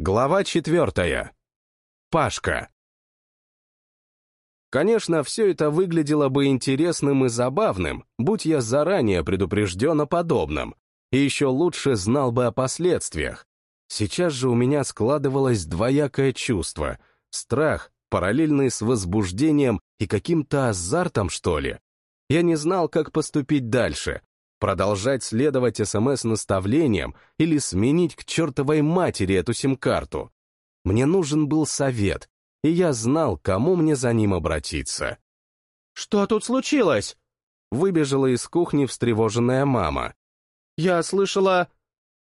Глава четвертая. Пашка. Конечно, все это выглядело бы интересным и забавным, будь я заранее предупрежден о подобном, и еще лучше знал бы о последствиях. Сейчас же у меня складывалось двоякое чувство — страх, параллельный с возбуждением и каким-то азартом, что ли. Я не знал, как поступить дальше, продолжать следовать СМС-наставлениям или сменить к чертовой матери эту сим-карту. Мне нужен был совет, и я знал, кому мне за ним обратиться. «Что тут случилось?» Выбежала из кухни встревоженная мама. «Я слышала...»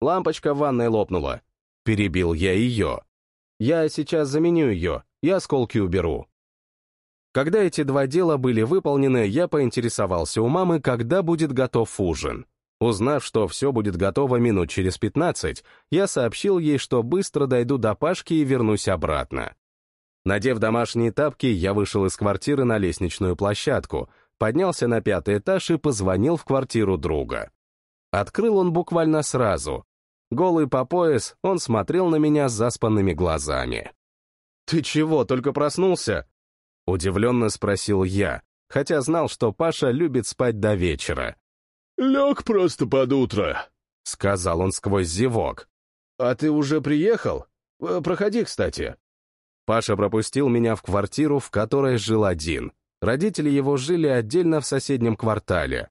Лампочка в ванной лопнула. Перебил я ее. Я сейчас заменю ее, я осколки уберу. Когда эти два дела были выполнены, я поинтересовался у мамы, когда будет готов ужин. Узнав, что все будет готово минут через 15, я сообщил ей, что быстро дойду до Пашки и вернусь обратно. Надев домашние тапки, я вышел из квартиры на лестничную площадку, поднялся на пятый этаж и позвонил в квартиру друга. Открыл он буквально сразу. Голый по пояс, он смотрел на меня заспанными глазами. «Ты чего, только проснулся?» Удивленно спросил я, хотя знал, что Паша любит спать до вечера. «Лег просто под утро», — сказал он сквозь зевок. «А ты уже приехал? Э, проходи, кстати». Паша пропустил меня в квартиру, в которой жил один. Родители его жили отдельно в соседнем квартале.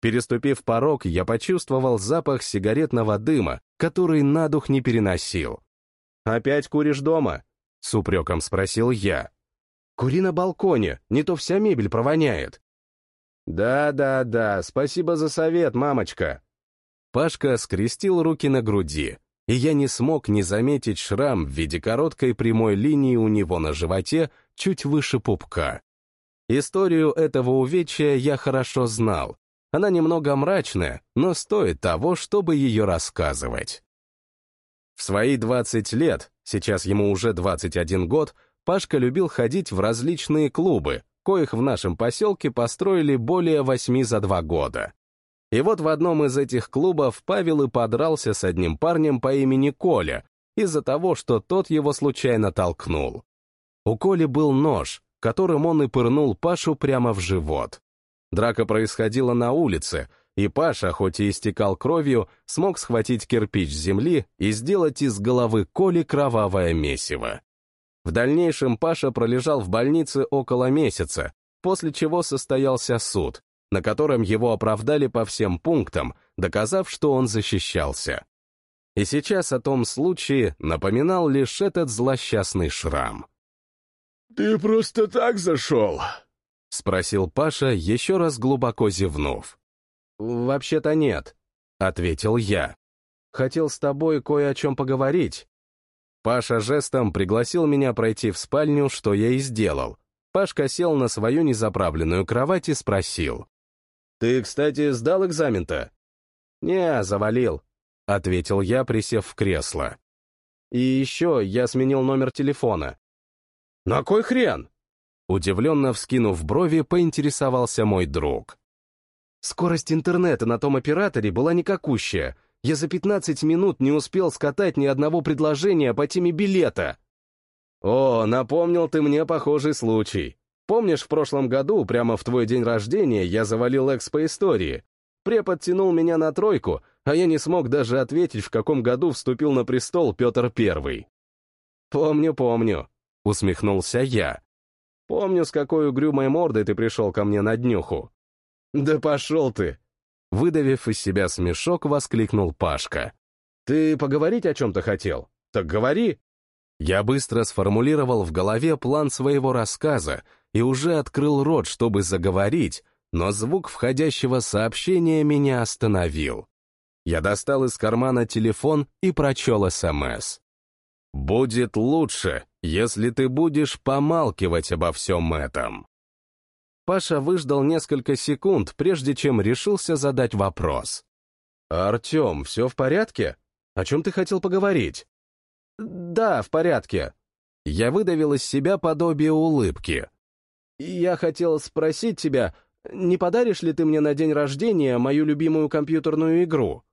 Переступив порог, я почувствовал запах сигаретного дыма, который на дух не переносил. «Опять куришь дома?» — с упреком спросил я. «Кури на балконе, не то вся мебель провоняет». «Да-да-да, спасибо за совет, мамочка». Пашка скрестил руки на груди, и я не смог не заметить шрам в виде короткой прямой линии у него на животе чуть выше пупка. Историю этого увечья я хорошо знал. Она немного мрачная, но стоит того, чтобы ее рассказывать. В свои 20 лет, сейчас ему уже 21 год, Пашка любил ходить в различные клубы, коих в нашем поселке построили более восьми за два года. И вот в одном из этих клубов Павел и подрался с одним парнем по имени Коля из-за того, что тот его случайно толкнул. У Коли был нож, которым он и пырнул Пашу прямо в живот. Драка происходила на улице, и Паша, хоть и истекал кровью, смог схватить кирпич с земли и сделать из головы Коли кровавое месиво. В дальнейшем Паша пролежал в больнице около месяца, после чего состоялся суд, на котором его оправдали по всем пунктам, доказав, что он защищался. И сейчас о том случае напоминал лишь этот злосчастный шрам. «Ты просто так зашел?» — спросил Паша, еще раз глубоко зевнув. «Вообще-то нет», — ответил я. «Хотел с тобой кое о чем поговорить». Паша жестом пригласил меня пройти в спальню, что я и сделал. Пашка сел на свою незаправленную кровать и спросил. «Ты, кстати, сдал экзамен-то?» «Не, завалил», — ответил я, присев в кресло. «И еще я сменил номер телефона». «На кой хрен?» Удивленно вскинув брови, поинтересовался мой друг. Скорость интернета на том операторе была никакущая. Я за 15 минут не успел скатать ни одного предложения по теме билета. О, напомнил ты мне похожий случай. Помнишь, в прошлом году, прямо в твой день рождения, я завалил экспо истории? Препод тянул меня на тройку, а я не смог даже ответить, в каком году вступил на престол Петр Первый. «Помню, помню», — усмехнулся я. «Помню, с какой угрюмой мордой ты пришел ко мне на днюху». «Да пошел ты!» Выдавив из себя смешок, воскликнул Пашка. «Ты поговорить о чем-то хотел? Так говори!» Я быстро сформулировал в голове план своего рассказа и уже открыл рот, чтобы заговорить, но звук входящего сообщения меня остановил. Я достал из кармана телефон и прочел СМС. «Будет лучше, если ты будешь помалкивать обо всем этом». Паша выждал несколько секунд, прежде чем решился задать вопрос. «Артем, все в порядке? О чем ты хотел поговорить?» «Да, в порядке». Я выдавил из себя подобие улыбки. «Я хотел спросить тебя, не подаришь ли ты мне на день рождения мою любимую компьютерную игру?»